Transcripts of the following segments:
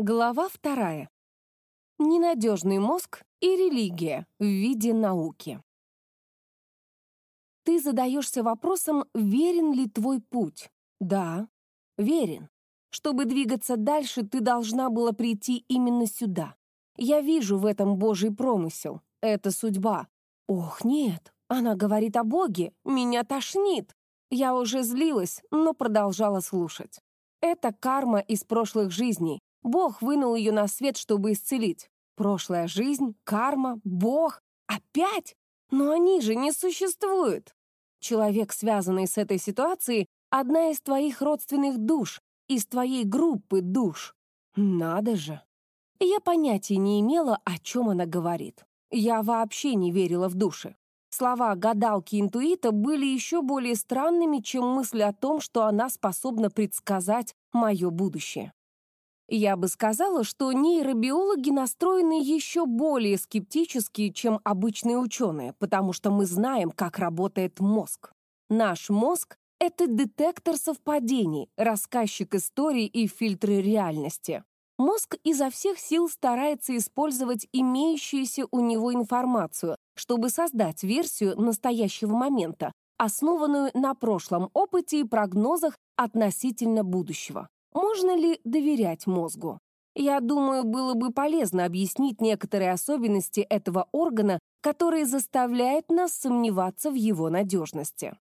Глава вторая. Ненадежный мозг и религия в виде науки. Ты задаешься вопросом, верен ли твой путь? Да, верен. Чтобы двигаться дальше, ты должна была прийти именно сюда. Я вижу в этом Божий промысел. Это судьба. Ох, нет, она говорит о Боге. Меня тошнит. Я уже злилась, но продолжала слушать. Это карма из прошлых жизней. Бог вынул ее на свет, чтобы исцелить. Прошлая жизнь, карма, Бог. Опять? Но они же не существуют. Человек, связанный с этой ситуацией, одна из твоих родственных душ, из твоей группы душ. Надо же. Я понятия не имела, о чем она говорит. Я вообще не верила в души. Слова гадалки-интуита были еще более странными, чем мысль о том, что она способна предсказать мое будущее. Я бы сказала, что нейробиологи настроены еще более скептически, чем обычные ученые, потому что мы знаем, как работает мозг. Наш мозг — это детектор совпадений, рассказчик истории и фильтры реальности. Мозг изо всех сил старается использовать имеющуюся у него информацию, чтобы создать версию настоящего момента, основанную на прошлом опыте и прогнозах относительно будущего. Можно ли доверять мозгу? Я думаю, было бы полезно объяснить некоторые особенности этого органа, которые заставляют нас сомневаться в его надежности.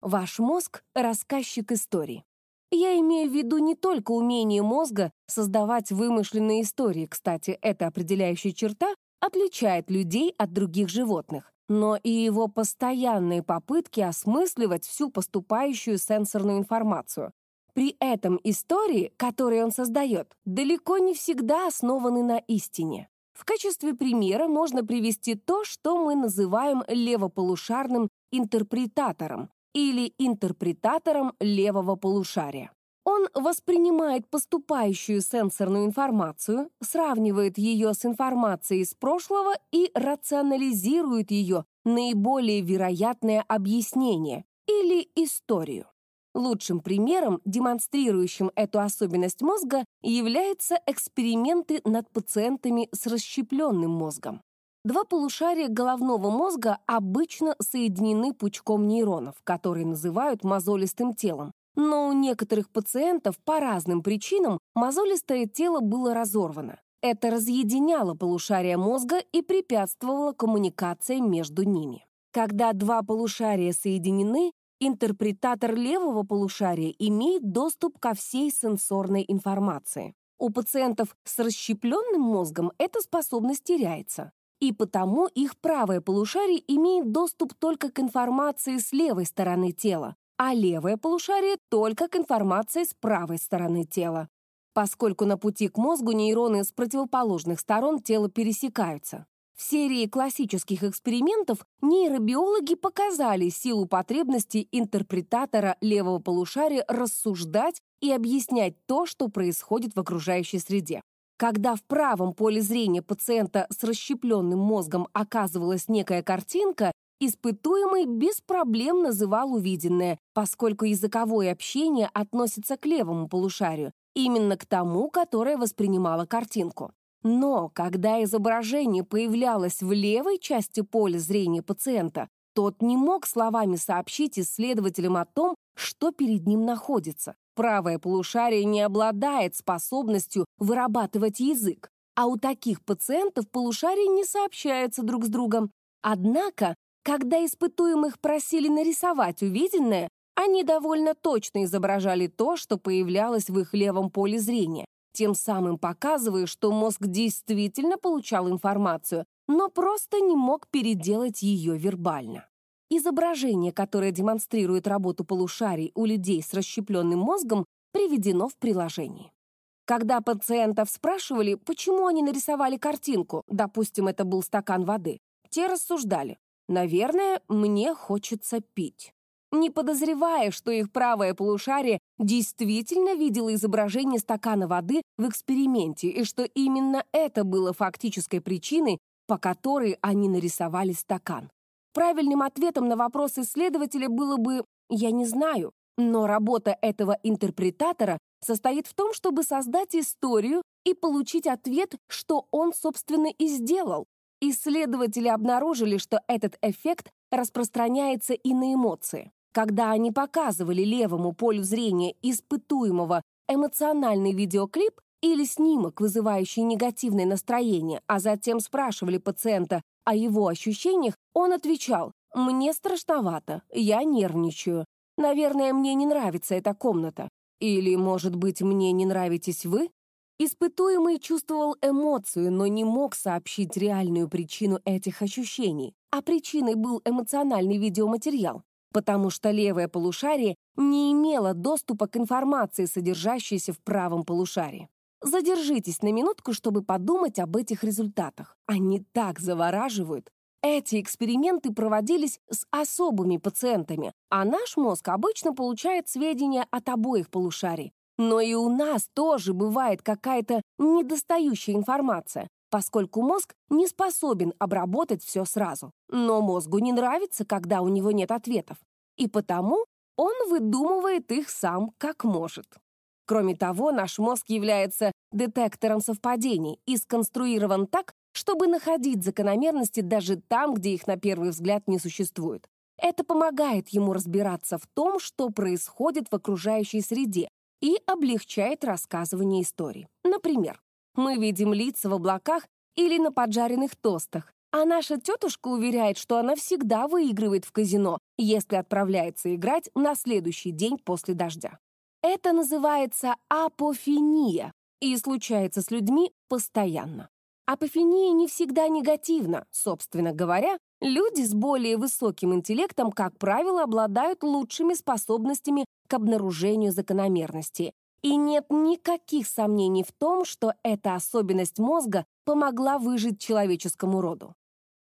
Ваш мозг — рассказчик историй. Я имею в виду не только умение мозга создавать вымышленные истории, кстати, эта определяющая черта отличает людей от других животных, но и его постоянные попытки осмысливать всю поступающую сенсорную информацию, при этом истории, которые он создает, далеко не всегда основаны на истине. В качестве примера можно привести то, что мы называем левополушарным интерпретатором или интерпретатором левого полушария. Он воспринимает поступающую сенсорную информацию, сравнивает ее с информацией из прошлого и рационализирует ее наиболее вероятное объяснение или историю. Лучшим примером, демонстрирующим эту особенность мозга, являются эксперименты над пациентами с расщепленным мозгом. Два полушария головного мозга обычно соединены пучком нейронов, которые называют мозолистым телом. Но у некоторых пациентов по разным причинам мозолистое тело было разорвано. Это разъединяло полушария мозга и препятствовало коммуникации между ними. Когда два полушария соединены, Интерпретатор левого полушария имеет доступ ко всей сенсорной информации. У пациентов с расщепленным мозгом эта способность теряется, и потому их правое полушарие имеет доступ только к информации с левой стороны тела, а левое полушарие только к информации с правой стороны тела. Поскольку на пути к мозгу нейроны с противоположных сторон тела пересекаются. Серии классических экспериментов нейробиологи показали силу потребности интерпретатора левого полушария рассуждать и объяснять то, что происходит в окружающей среде. Когда в правом поле зрения пациента с расщепленным мозгом оказывалась некая картинка, испытуемый без проблем называл увиденное, поскольку языковое общение относится к левому полушарию, именно к тому, которое воспринимало картинку. Но когда изображение появлялось в левой части поля зрения пациента, тот не мог словами сообщить исследователям о том, что перед ним находится. Правое полушарие не обладает способностью вырабатывать язык, а у таких пациентов полушария не сообщаются друг с другом. Однако, когда испытуемых просили нарисовать увиденное, они довольно точно изображали то, что появлялось в их левом поле зрения, тем самым показывая, что мозг действительно получал информацию, но просто не мог переделать ее вербально. Изображение, которое демонстрирует работу полушарий у людей с расщепленным мозгом, приведено в приложении. Когда пациентов спрашивали, почему они нарисовали картинку, допустим, это был стакан воды, те рассуждали, наверное, мне хочется пить не подозревая, что их правое полушарие действительно видело изображение стакана воды в эксперименте и что именно это было фактической причиной, по которой они нарисовали стакан. Правильным ответом на вопрос исследователя было бы «я не знаю», но работа этого интерпретатора состоит в том, чтобы создать историю, и получить ответ, что он, собственно, и сделал. Исследователи обнаружили, что этот эффект распространяется и на эмоции. Когда они показывали левому полю зрения испытуемого эмоциональный видеоклип или снимок, вызывающий негативное настроение, а затем спрашивали пациента о его ощущениях, он отвечал «Мне страшновато, я нервничаю, наверное, мне не нравится эта комната». Или, может быть, мне не нравитесь вы? Испытуемый чувствовал эмоцию, но не мог сообщить реальную причину этих ощущений, а причиной был эмоциональный видеоматериал, потому что левое полушарие не имело доступа к информации, содержащейся в правом полушарии. Задержитесь на минутку, чтобы подумать об этих результатах. Они так завораживают. Эти эксперименты проводились с особыми пациентами, а наш мозг обычно получает сведения от обоих полушарий, но и у нас тоже бывает какая-то недостающая информация, поскольку мозг не способен обработать все сразу. Но мозгу не нравится, когда у него нет ответов. И потому он выдумывает их сам как может. Кроме того, наш мозг является детектором совпадений и сконструирован так, чтобы находить закономерности даже там, где их на первый взгляд не существует. Это помогает ему разбираться в том, что происходит в окружающей среде, и облегчает рассказывание историй. Например, мы видим лица в облаках или на поджаренных тостах, а наша тетушка уверяет, что она всегда выигрывает в казино, если отправляется играть на следующий день после дождя. Это называется апофения и случается с людьми постоянно. Апофения не всегда негативна, собственно говоря, люди с более высоким интеллектом, как правило, обладают лучшими способностями к обнаружению закономерности. И нет никаких сомнений в том, что эта особенность мозга помогла выжить человеческому роду.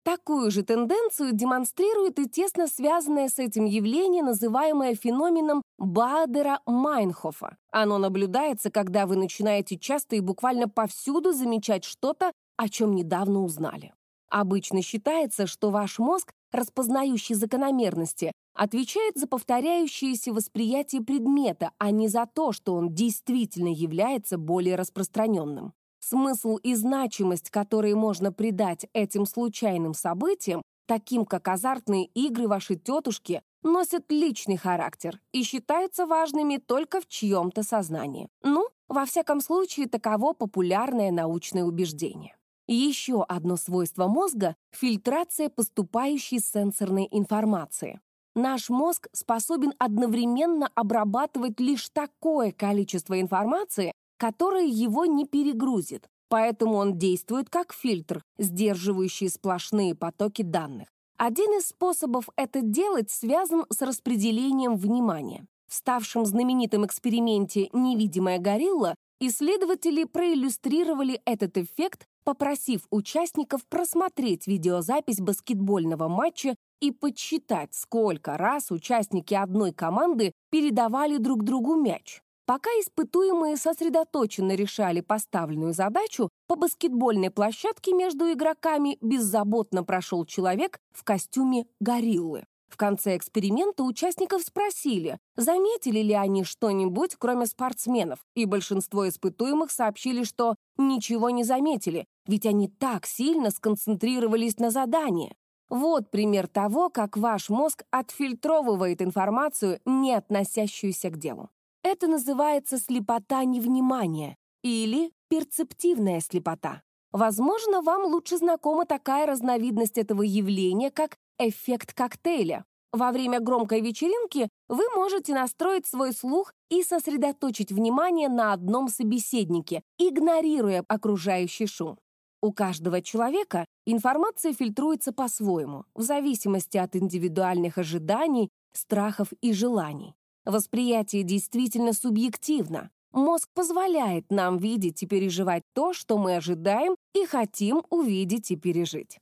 Такую же тенденцию демонстрирует и тесно связанное с этим явление, называемое феноменом Баадера-Майнхофа. Оно наблюдается, когда вы начинаете часто и буквально повсюду замечать что-то, о чем недавно узнали. Обычно считается, что ваш мозг, распознающий закономерности, отвечает за повторяющееся восприятие предмета, а не за то, что он действительно является более распространенным. Смысл и значимость, которые можно придать этим случайным событиям, таким как азартные игры вашей тетушки, носят личный характер и считаются важными только в чьем-то сознании. Ну, во всяком случае, таково популярное научное убеждение. Еще одно свойство мозга — фильтрация поступающей сенсорной информации. Наш мозг способен одновременно обрабатывать лишь такое количество информации, которое его не перегрузит, поэтому он действует как фильтр, сдерживающий сплошные потоки данных. Один из способов это делать связан с распределением внимания. В ставшем знаменитом эксперименте «Невидимая горилла» исследователи проиллюстрировали этот эффект попросив участников просмотреть видеозапись баскетбольного матча и подсчитать, сколько раз участники одной команды передавали друг другу мяч. Пока испытуемые сосредоточенно решали поставленную задачу, по баскетбольной площадке между игроками беззаботно прошел человек в костюме гориллы. В конце эксперимента участников спросили, заметили ли они что-нибудь, кроме спортсменов, и большинство испытуемых сообщили, что ничего не заметили, ведь они так сильно сконцентрировались на задании. Вот пример того, как ваш мозг отфильтровывает информацию, не относящуюся к делу. Это называется слепота невнимания или перцептивная слепота. Возможно, вам лучше знакома такая разновидность этого явления, как эффект коктейля. Во время громкой вечеринки вы можете настроить свой слух и сосредоточить внимание на одном собеседнике, игнорируя окружающий шум. У каждого человека информация фильтруется по-своему, в зависимости от индивидуальных ожиданий, страхов и желаний. Восприятие действительно субъективно. Мозг позволяет нам видеть и переживать то, что мы ожидаем и хотим увидеть и пережить.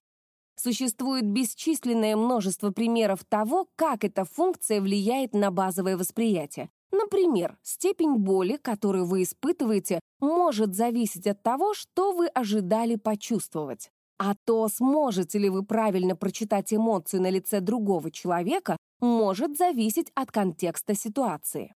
Существует бесчисленное множество примеров того, как эта функция влияет на базовое восприятие. Например, степень боли, которую вы испытываете, может зависеть от того, что вы ожидали почувствовать. А то, сможете ли вы правильно прочитать эмоцию на лице другого человека, может зависеть от контекста ситуации.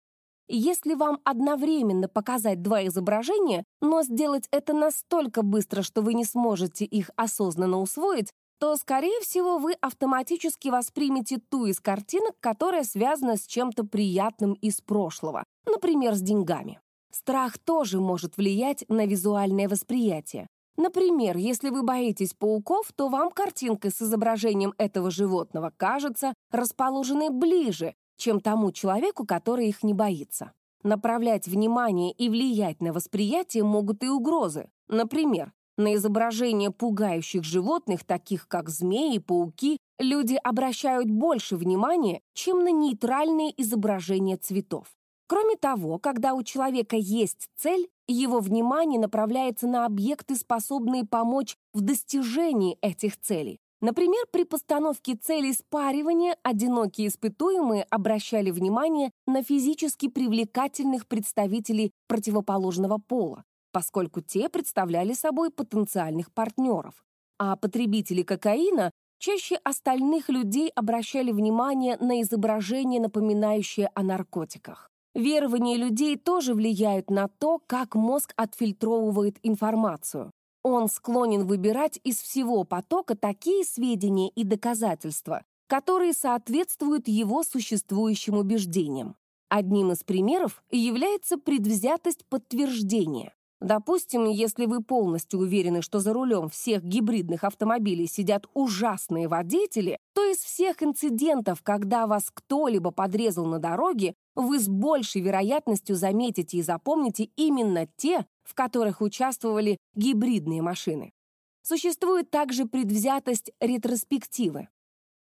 Если вам одновременно показать два изображения, но сделать это настолько быстро, что вы не сможете их осознанно усвоить, то, скорее всего, вы автоматически воспримете ту из картинок, которая связана с чем-то приятным из прошлого, например, с деньгами. Страх тоже может влиять на визуальное восприятие. Например, если вы боитесь пауков, то вам картинка с изображением этого животного кажется расположенной ближе, чем тому человеку, который их не боится. Направлять внимание и влиять на восприятие могут и угрозы. Например, на изображение пугающих животных, таких как змеи и пауки, люди обращают больше внимания, чем на нейтральные изображения цветов. Кроме того, когда у человека есть цель, его внимание направляется на объекты, способные помочь в достижении этих целей. Например, при постановке цели спаривания одинокие испытуемые обращали внимание на физически привлекательных представителей противоположного пола, поскольку те представляли собой потенциальных партнеров. А потребители кокаина чаще остальных людей обращали внимание на изображение, напоминающее о наркотиках. Верования людей тоже влияют на то, как мозг отфильтровывает информацию. Он склонен выбирать из всего потока такие сведения и доказательства, которые соответствуют его существующим убеждениям. Одним из примеров является предвзятость подтверждения. Допустим, если вы полностью уверены, что за рулем всех гибридных автомобилей сидят ужасные водители, то из всех инцидентов, когда вас кто-либо подрезал на дороге, вы с большей вероятностью заметите и запомните именно те, в которых участвовали гибридные машины. Существует также предвзятость ретроспективы.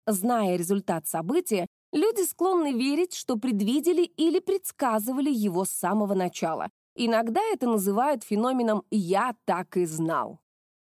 Зная результат события, люди склонны верить, что предвидели или предсказывали его с самого начала. Иногда это называют феноменом «я так и знал».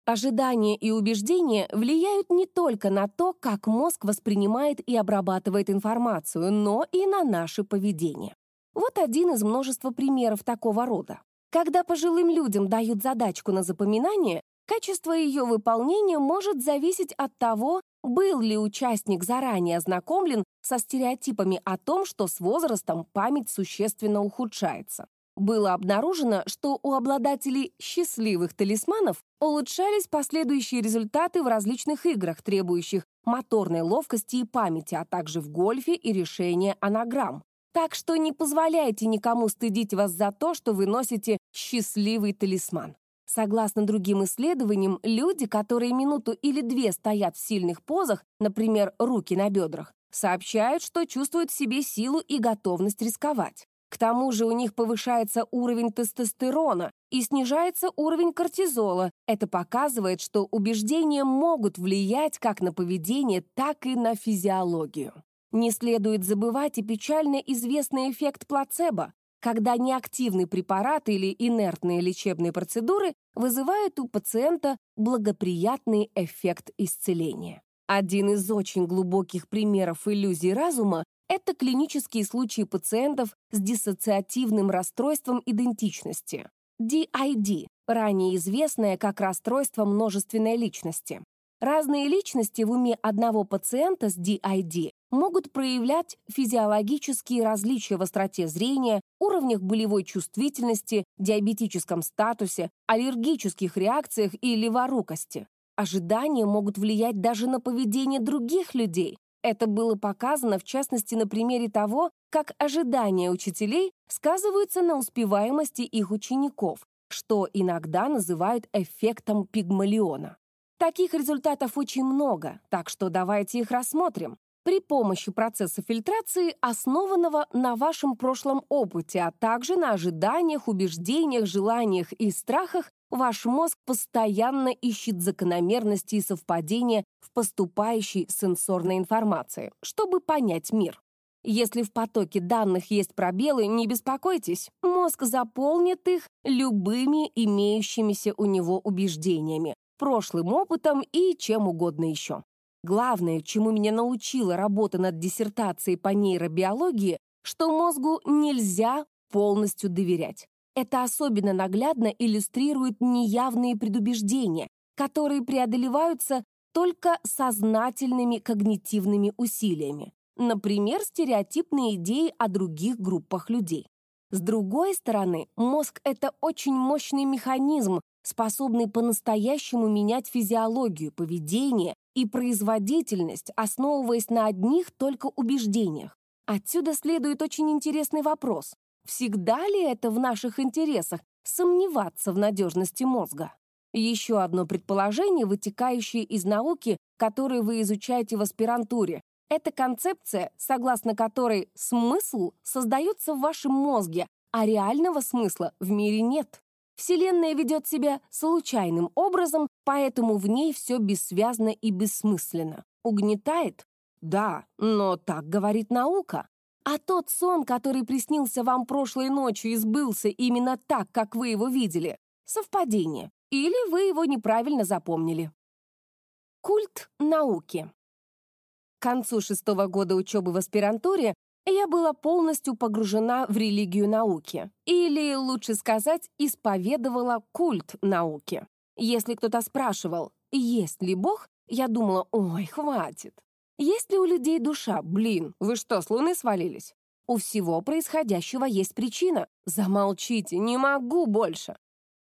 Ожидания и убеждения влияют не только на то, как мозг воспринимает и обрабатывает информацию, но и на наше поведение. Вот один из множества примеров такого рода. Когда пожилым людям дают задачку на запоминание, качество ее выполнения может зависеть от того, был ли участник заранее ознакомлен со стереотипами о том, что с возрастом память существенно ухудшается. Было обнаружено, что у обладателей счастливых талисманов улучшались последующие результаты в различных играх, требующих моторной ловкости и памяти, а также в гольфе и решении анаграмм. Так что не позволяйте никому стыдить вас за то, что вы носите счастливый талисман. Согласно другим исследованиям, люди, которые минуту или две стоят в сильных позах, например, руки на бедрах, сообщают, что чувствуют в себе силу и готовность рисковать. К тому же у них повышается уровень тестостерона и снижается уровень кортизола. Это показывает, что убеждения могут влиять как на поведение, так и на физиологию. Не следует забывать и печально известный эффект плацебо, когда неактивный препарат или инертные лечебные процедуры вызывают у пациента благоприятный эффект исцеления. Один из очень глубоких примеров иллюзий разума это клинические случаи пациентов с диссоциативным расстройством идентичности, DID, ранее известное как расстройство множественной личности. Разные личности в уме одного пациента с DID могут проявлять физиологические различия в остроте зрения, уровнях болевой чувствительности, диабетическом статусе, аллергических реакциях и леворукости. Ожидания могут влиять даже на поведение других людей, это было показано, в частности, на примере того, как ожидания учителей сказываются на успеваемости их учеников, что иногда называют эффектом пигмалиона. Таких результатов очень много, так что давайте их рассмотрим. При помощи процесса фильтрации, основанного на вашем прошлом опыте, а также на ожиданиях, убеждениях, желаниях и страхах, ваш мозг постоянно ищет закономерности и совпадения в поступающей сенсорной информации, чтобы понять мир. Если в потоке данных есть пробелы, не беспокойтесь, мозг заполнит их любыми имеющимися у него убеждениями, прошлым опытом и чем угодно еще. Главное, чему меня научила работа над диссертацией по нейробиологии, что мозгу нельзя полностью доверять. Это особенно наглядно иллюстрирует неявные предубеждения, которые преодолеваются только сознательными когнитивными усилиями. Например, стереотипные идеи о других группах людей. С другой стороны, мозг — это очень мощный механизм, способный по-настоящему менять физиологию, поведение и производительность, основываясь на одних только убеждениях. Отсюда следует очень интересный вопрос. Всегда ли это в наших интересах сомневаться в надежности мозга? Еще одно предположение, вытекающее из науки, которую вы изучаете в аспирантуре. Это концепция, согласно которой смысл создается в вашем мозге, а реального смысла в мире нет. Вселенная ведет себя случайным образом, поэтому в ней все бессвязно и бессмысленно. Угнетает? Да, но так говорит наука. А тот сон, который приснился вам прошлой ночью и сбылся именно так, как вы его видели, совпадение. Или вы его неправильно запомнили. Культ науки. К концу шестого года учебы в аспирантуре я была полностью погружена в религию науки, или, лучше сказать, исповедовала культ науки. Если кто-то спрашивал, есть ли Бог, я думала, ой, хватит. Есть ли у людей душа? Блин, вы что, с луны свалились? У всего происходящего есть причина. Замолчите, не могу больше.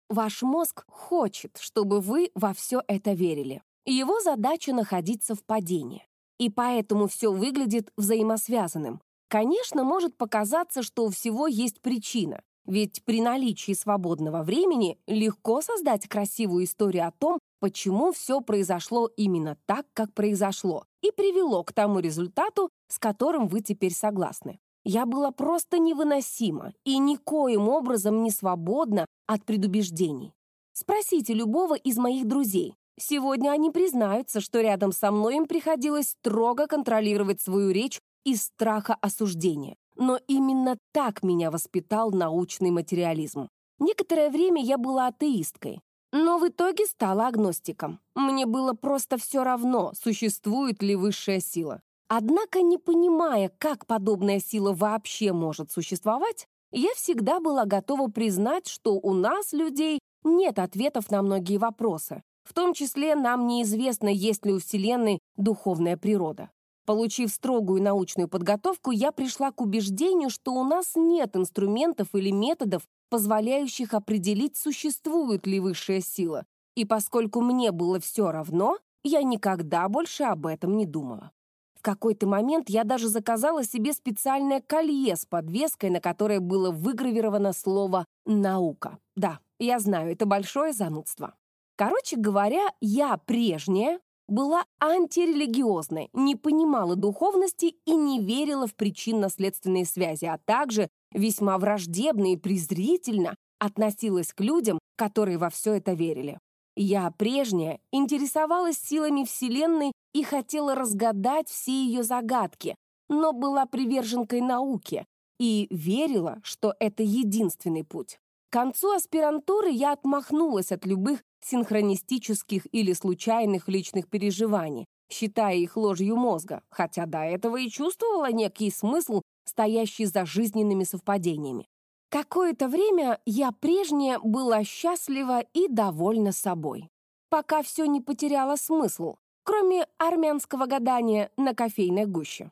Ваш мозг хочет, чтобы вы во все это верили. Его задача находить совпадение. И поэтому все выглядит взаимосвязанным. Конечно, может показаться, что у всего есть причина, ведь при наличии свободного времени легко создать красивую историю о том, почему все произошло именно так, как произошло, и привело к тому результату, с которым вы теперь согласны. Я была просто невыносима и никоим образом не свободна от предубеждений. Спросите любого из моих друзей. Сегодня они признаются, что рядом со мной им приходилось строго контролировать свою речь из страха осуждения. Но именно так меня воспитал научный материализм. Некоторое время я была атеисткой, но в итоге стала агностиком. Мне было просто все равно, существует ли высшая сила. Однако, не понимая, как подобная сила вообще может существовать, я всегда была готова признать, что у нас, людей, нет ответов на многие вопросы. В том числе нам неизвестно, есть ли у Вселенной духовная природа. Получив строгую научную подготовку, я пришла к убеждению, что у нас нет инструментов или методов, позволяющих определить, существует ли высшая сила. И поскольку мне было все равно, я никогда больше об этом не думала. В какой-то момент я даже заказала себе специальное колье с подвеской, на которое было выгравировано слово «наука». Да, я знаю, это большое занудство. Короче говоря, я прежняя, была антирелигиозной, не понимала духовности и не верила в причинно-следственные связи, а также весьма враждебно и презрительно относилась к людям, которые во все это верили. Я прежняя интересовалась силами Вселенной и хотела разгадать все ее загадки, но была приверженкой науки и верила, что это единственный путь. К концу аспирантуры я отмахнулась от любых синхронистических или случайных личных переживаний, считая их ложью мозга, хотя до этого и чувствовала некий смысл, стоящий за жизненными совпадениями. Какое-то время я прежняя была счастлива и довольна собой, пока все не потеряло смысл, кроме армянского гадания на кофейной гуще.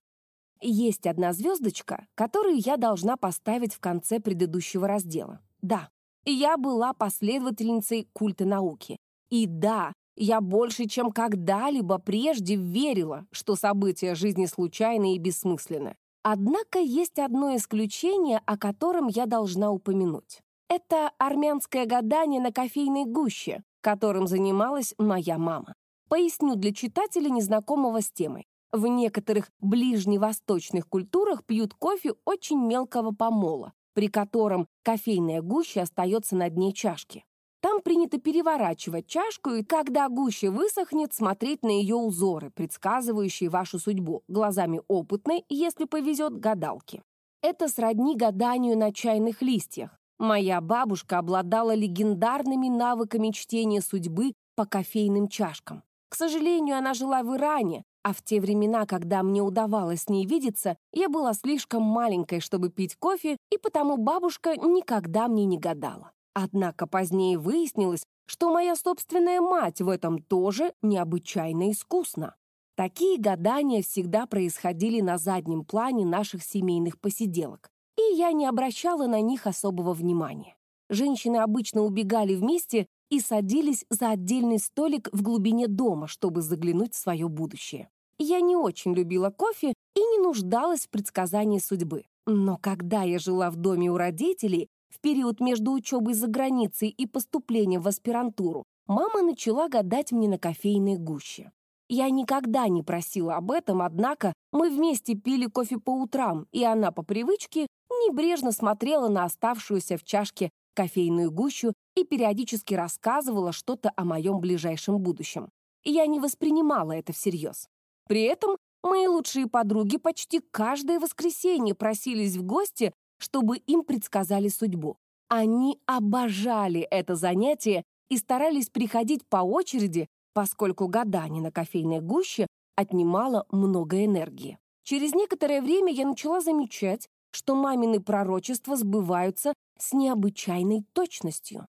Есть одна звездочка, которую я должна поставить в конце предыдущего раздела. Да, я была последовательницей культа науки. И да, я больше, чем когда-либо прежде верила, что события жизни случайны и бессмысленны. Однако есть одно исключение, о котором я должна упомянуть. Это армянское гадание на кофейной гуще, которым занималась моя мама. Поясню для читателя, незнакомого с темой. В некоторых ближневосточных культурах пьют кофе очень мелкого помола, при котором кофейная гуща остается на дне чашки. Там принято переворачивать чашку, и когда гуща высохнет, смотреть на ее узоры, предсказывающие вашу судьбу, глазами опытной, если повезет, гадалки. Это сродни гаданию на чайных листьях. Моя бабушка обладала легендарными навыками чтения судьбы по кофейным чашкам. К сожалению, она жила в Иране, а в те времена, когда мне удавалось с ней видеться, я была слишком маленькой, чтобы пить кофе, и потому бабушка никогда мне не гадала. Однако позднее выяснилось, что моя собственная мать в этом тоже необычайно искусна. Такие гадания всегда происходили на заднем плане наших семейных посиделок. и я не обращала на них особого внимания. Женщины обычно убегали вместе и садились за отдельный столик в глубине дома, чтобы заглянуть в свое будущее. Я не очень любила кофе и не нуждалась в предсказании судьбы. Но когда я жила в доме у родителей, в период между учебой за границей и поступлением в аспирантуру, мама начала гадать мне на кофейной гуще. Я никогда не просила об этом, однако мы вместе пили кофе по утрам, и она по привычке небрежно смотрела на оставшуюся в чашке кофейную гущу и периодически рассказывала что-то о моем ближайшем будущем. Я не воспринимала это всерьез. При этом мои лучшие подруги почти каждое воскресенье просились в гости, чтобы им предсказали судьбу. Они обожали это занятие и старались приходить по очереди, поскольку гадание на кофейной гуще отнимало много энергии. Через некоторое время я начала замечать, что мамины пророчества сбываются с необычайной точностью.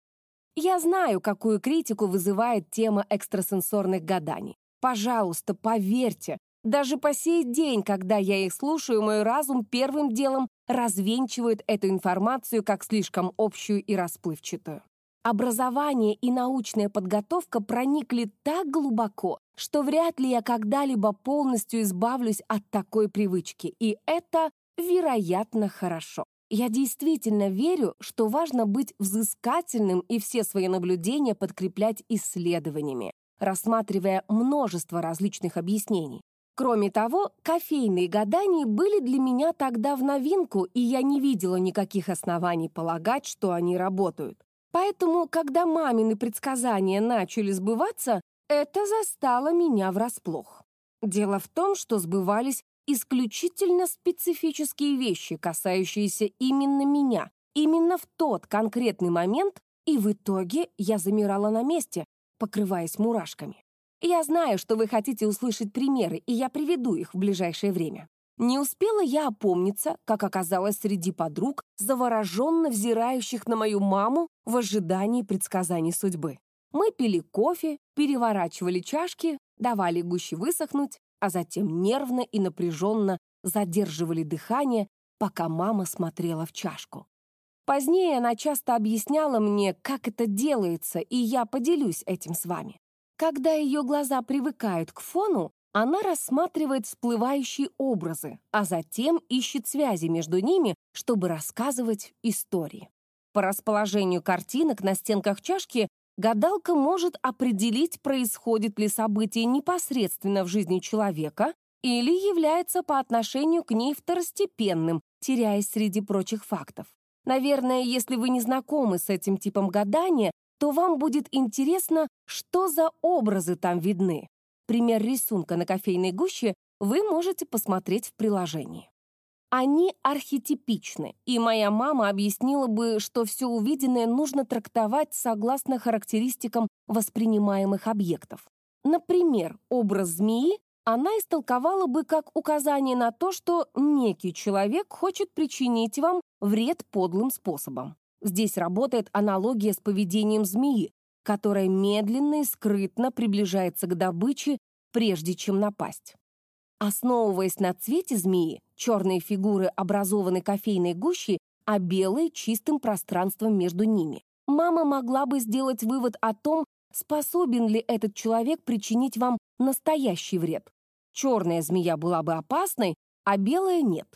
Я знаю, какую критику вызывает тема экстрасенсорных гаданий. Пожалуйста, поверьте, даже по сей день, когда я их слушаю, мой разум первым делом развенчивает эту информацию как слишком общую и расплывчатую. Образование и научная подготовка проникли так глубоко, что вряд ли я когда-либо полностью избавлюсь от такой привычки, и это, вероятно, хорошо. Я действительно верю, что важно быть взыскательным и все свои наблюдения подкреплять исследованиями, рассматривая множество различных объяснений. Кроме того, кофейные гадания были для меня тогда в новинку, и я не видела никаких оснований полагать, что они работают. Поэтому, когда мамины предсказания начали сбываться, это застало меня врасплох. Дело в том, что сбывались исключительно специфические вещи, касающиеся именно меня, именно в тот конкретный момент, и в итоге я замирала на месте, покрываясь мурашками. Я знаю, что вы хотите услышать примеры, и я приведу их в ближайшее время. Не успела я опомниться, как оказалась среди подруг, завороженно взирающих на мою маму в ожидании предсказаний судьбы. Мы пили кофе, переворачивали чашки, давали гуще высохнуть, а затем нервно и напряженно задерживали дыхание, пока мама смотрела в чашку. Позднее она часто объясняла мне, как это делается, и я поделюсь этим с вами. Когда ее глаза привыкают к фону, она рассматривает всплывающие образы, а затем ищет связи между ними, чтобы рассказывать истории. По расположению картинок на стенках чашки гадалка может определить, происходит ли событие непосредственно в жизни человека или является по отношению к ней второстепенным, теряясь среди прочих фактов. Наверное, если вы не знакомы с этим типом гадания, то вам будет интересно, что за образы там видны. Пример рисунка на кофейной гуще вы можете посмотреть в приложении. Они архетипичны, и моя мама объяснила бы, что все увиденное нужно трактовать согласно характеристикам воспринимаемых объектов. Например, образ змеи она истолковала бы как указание на то, что некий человек хочет причинить вам вред подлым способом. Здесь работает аналогия с поведением змеи, которая медленно и скрытно приближается к добыче, прежде чем напасть. Основываясь на цвете змеи, черные фигуры образованы кофейной гущей, а белые — чистым пространством между ними. Мама могла бы сделать вывод о том, способен ли этот человек причинить вам настоящий вред. Черная змея была бы опасной, а белая — нет.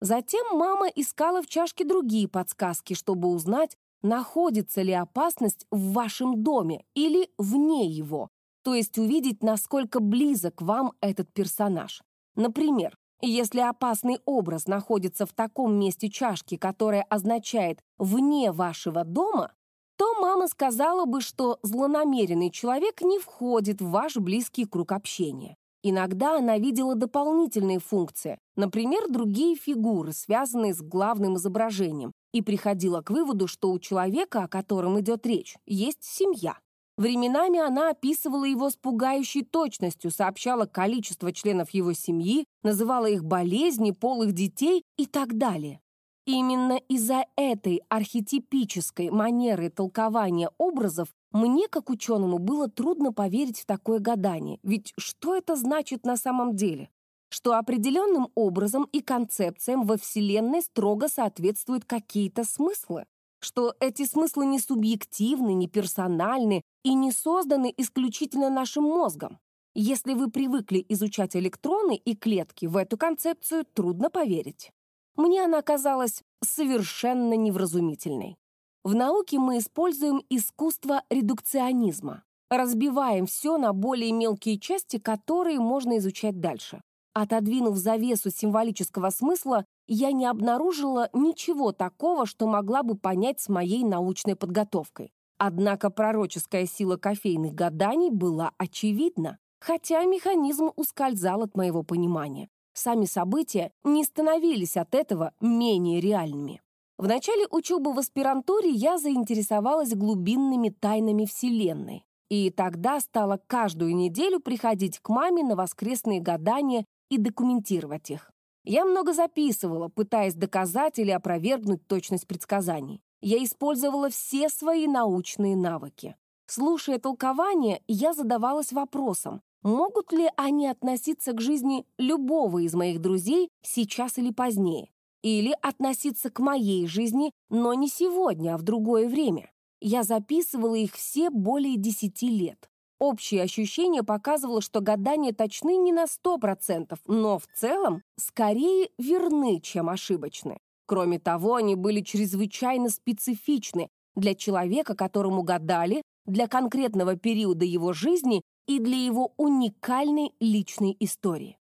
Затем мама искала в чашке другие подсказки, чтобы узнать, находится ли опасность в вашем доме или вне его, то есть увидеть, насколько близок вам этот персонаж. Например, если опасный образ находится в таком месте чашки, которое означает «вне вашего дома», то мама сказала бы, что злонамеренный человек не входит в ваш близкий круг общения. Иногда она видела дополнительные функции, например, другие фигуры, связанные с главным изображением, и приходила к выводу, что у человека, о котором идет речь, есть семья. Временами она описывала его с пугающей точностью, сообщала количество членов его семьи, называла их болезни, полых детей и так далее. Именно из-за этой архетипической манеры толкования образов мне, как ученому, было трудно поверить в такое гадание, ведь что это значит на самом деле? что определенным образом и концепциям во Вселенной строго соответствуют какие-то смыслы, что эти смыслы не субъективны, не персональны и не созданы исключительно нашим мозгом. Если вы привыкли изучать электроны и клетки, в эту концепцию трудно поверить. Мне она казалась совершенно невразумительной. В науке мы используем искусство редукционизма. Разбиваем все на более мелкие части, которые можно изучать дальше. Отодвинув завесу символического смысла, я не обнаружила ничего такого, что могла бы понять с моей научной подготовкой. Однако пророческая сила кофейных гаданий была очевидна, хотя механизм ускользал от моего понимания. Сами события не становились от этого менее реальными. В начале учебы в аспирантуре я заинтересовалась глубинными тайнами Вселенной. И тогда стала каждую неделю приходить к маме на воскресные гадания и документировать их. Я много записывала, пытаясь доказать или опровергнуть точность предсказаний. Я использовала все свои научные навыки. Слушая толкование, я задавалась вопросом, могут ли они относиться к жизни любого из моих друзей сейчас или позднее, или относиться к моей жизни, но не сегодня, а в другое время. Я записывала их все более десяти лет. Общее ощущение показывало, что гадания точны не на 100%, но в целом скорее верны, чем ошибочны. Кроме того, они были чрезвычайно специфичны для человека, которому гадали, для конкретного периода его жизни и для его уникальной личной истории.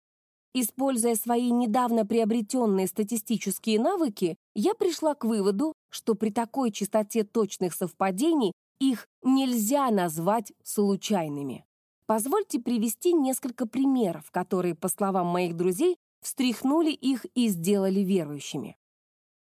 Используя свои недавно приобретенные статистические навыки, я пришла к выводу, что при такой частоте точных совпадений их нельзя назвать случайными. Позвольте привести несколько примеров, которые, по словам моих друзей, встряхнули их и сделали верующими.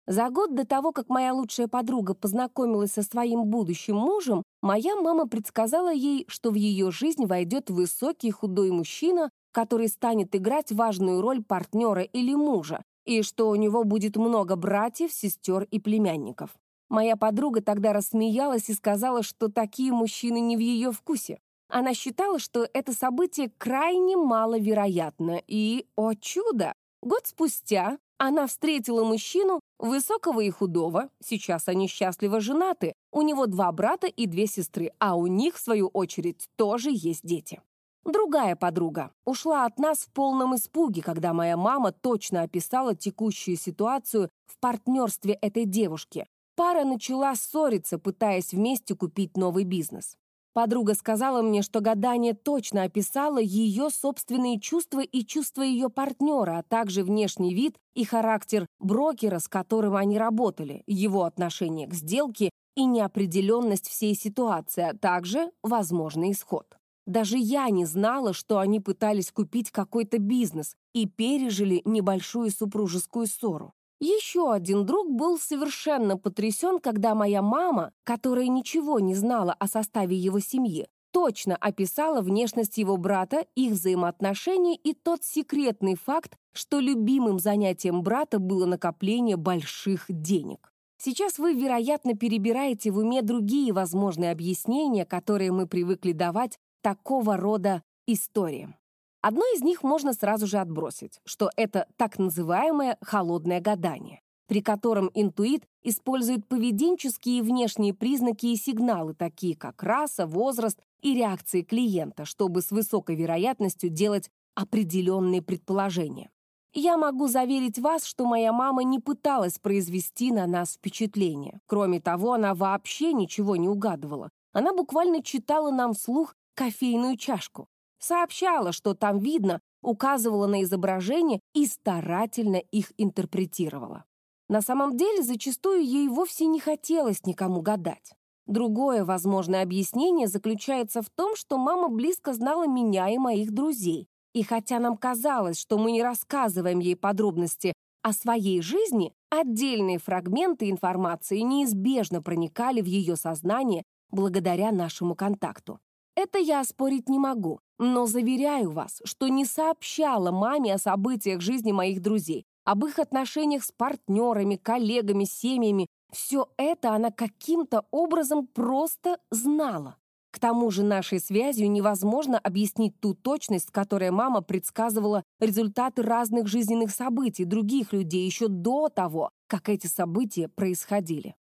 За год до того, как моя лучшая подруга познакомилась со своим будущим мужем, моя мама предсказала ей, что в ее жизнь войдет высокий худой мужчина, который станет играть важную роль партнера или мужа, и что у него будет много братьев, сестер и племянников. Моя подруга тогда рассмеялась и сказала, что такие мужчины не в ее вкусе. Она считала, что это событие крайне маловероятно, и, о чудо, год спустя она встретила мужчину, высокого и худого, сейчас они счастливо женаты, у него два брата и две сестры, а у них, в свою очередь, тоже есть дети. Другая подруга ушла от нас в полном испуге, когда моя мама точно описала текущую ситуацию в партнерстве этой девушки, Пара начала ссориться, пытаясь вместе купить новый бизнес. Подруга сказала мне, что гадание точно описало ее собственные чувства и чувства ее партнера, а также внешний вид и характер брокера, с которым они работали, его отношение к сделке и неопределенность всей ситуации, а также возможный исход. Даже я не знала, что они пытались купить какой-то бизнес и пережили небольшую супружескую ссору. Еще один друг был совершенно потрясен, когда моя мама, которая ничего не знала о составе его семьи, точно описала внешность его брата, их взаимоотношения и тот секретный факт, что любимым занятием брата было накопление больших денег. Сейчас вы, вероятно, перебираете в уме другие возможные объяснения, которые мы привыкли давать такого рода историям. Одно из них можно сразу же отбросить, что это так называемое холодное гадание, при котором интуит использует поведенческие внешние признаки и сигналы, такие как раса, возраст и реакции клиента, чтобы с высокой вероятностью делать определенные предположения. Я могу заверить вас, что моя мама не пыталась произвести на нас впечатление. Кроме того, она вообще ничего не угадывала. Она буквально читала нам вслух кофейную чашку сообщала, что там видно, указывала на изображения и старательно их интерпретировала. На самом деле, зачастую ей вовсе не хотелось никому гадать. Другое возможное объяснение заключается в том, что мама близко знала меня и моих друзей. И хотя нам казалось, что мы не рассказываем ей подробности о своей жизни, отдельные фрагменты информации неизбежно проникали в ее сознание благодаря нашему контакту. Это я оспорить не могу, но заверяю вас, что не сообщала маме о событиях жизни моих друзей, об их отношениях с партнерами, коллегами, семьями. Все это она каким-то образом просто знала. К тому же нашей связью невозможно объяснить ту точность, с которой мама предсказывала результаты разных жизненных событий других людей еще до того, как эти события происходили.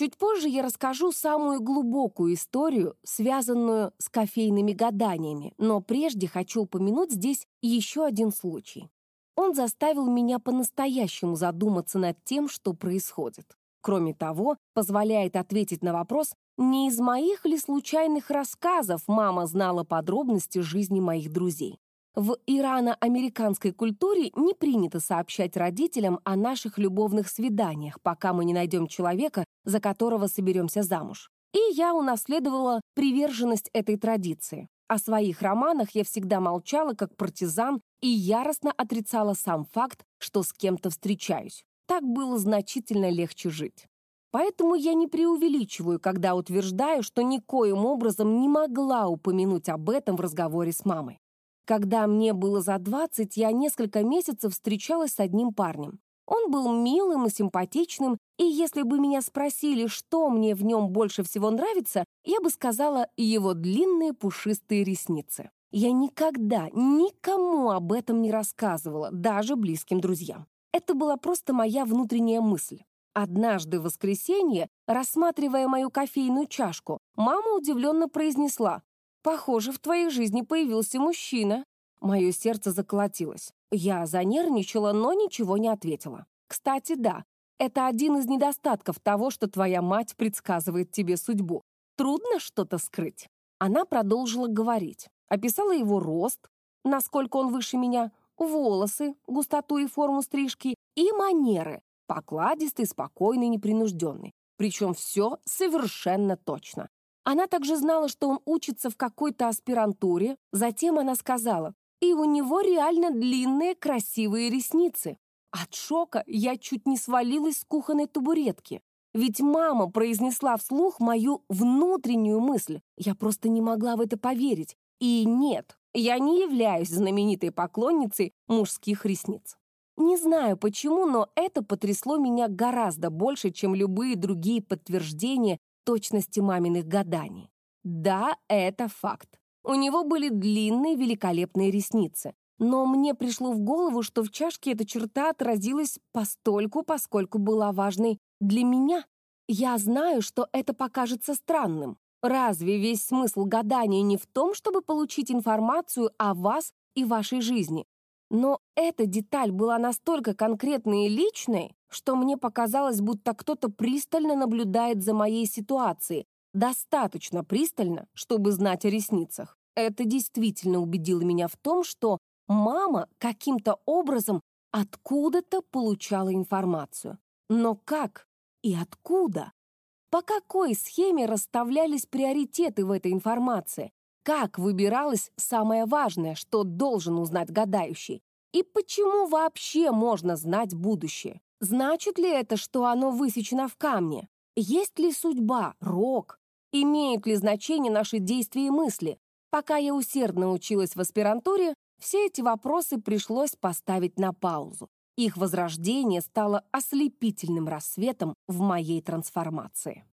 Чуть позже я расскажу самую глубокую историю, связанную с кофейными гаданиями, но прежде хочу упомянуть здесь еще один случай. Он заставил меня по-настоящему задуматься над тем, что происходит. Кроме того, позволяет ответить на вопрос, не из моих ли случайных рассказов мама знала подробности жизни моих друзей. В ирано-американской культуре не принято сообщать родителям о наших любовных свиданиях, пока мы не найдем человека, за которого соберемся замуж. И я унаследовала приверженность этой традиции. О своих романах я всегда молчала как партизан и яростно отрицала сам факт, что с кем-то встречаюсь. Так было значительно легче жить. Поэтому я не преувеличиваю, когда утверждаю, что никоим образом не могла упомянуть об этом в разговоре с мамой. Когда мне было за 20, я несколько месяцев встречалась с одним парнем. Он был милым и симпатичным, и если бы меня спросили, что мне в нем больше всего нравится, я бы сказала его длинные пушистые ресницы. Я никогда никому об этом не рассказывала, даже близким друзьям. Это была просто моя внутренняя мысль. Однажды в воскресенье, рассматривая мою кофейную чашку, мама удивленно произнесла «Похоже, в твоей жизни появился мужчина». Мое сердце заколотилось. Я занервничала, но ничего не ответила. Кстати, да, это один из недостатков того, что твоя мать предсказывает тебе судьбу. Трудно что-то скрыть. Она продолжила говорить. Описала его рост, насколько он выше меня, волосы, густоту и форму стрижки и манеры. Покладистый, спокойный, непринужденный. Причем все совершенно точно. Она также знала, что он учится в какой-то аспирантуре. Затем она сказала, и у него реально длинные красивые ресницы. От шока я чуть не свалилась с кухонной табуретки. Ведь мама произнесла вслух мою внутреннюю мысль. Я просто не могла в это поверить. И нет, я не являюсь знаменитой поклонницей мужских ресниц. Не знаю почему, но это потрясло меня гораздо больше, чем любые другие подтверждения точности маминых гаданий. Да, это факт. У него были длинные великолепные ресницы. Но мне пришло в голову, что в чашке эта черта отразилась постольку, поскольку была важной для меня. Я знаю, что это покажется странным. Разве весь смысл гадания не в том, чтобы получить информацию о вас и вашей жизни? Но эта деталь была настолько конкретной и личной, что мне показалось, будто кто-то пристально наблюдает за моей ситуацией, достаточно пристально, чтобы знать о ресницах. Это действительно убедило меня в том, что мама каким-то образом откуда-то получала информацию. Но как и откуда? По какой схеме расставлялись приоритеты в этой информации? Как выбиралось самое важное, что должен узнать гадающий? И почему вообще можно знать будущее? Значит ли это, что оно высечено в камне? Есть ли судьба, рок? Имеют ли значение наши действия и мысли? Пока я усердно училась в аспирантуре, все эти вопросы пришлось поставить на паузу. Их возрождение стало ослепительным рассветом в моей трансформации.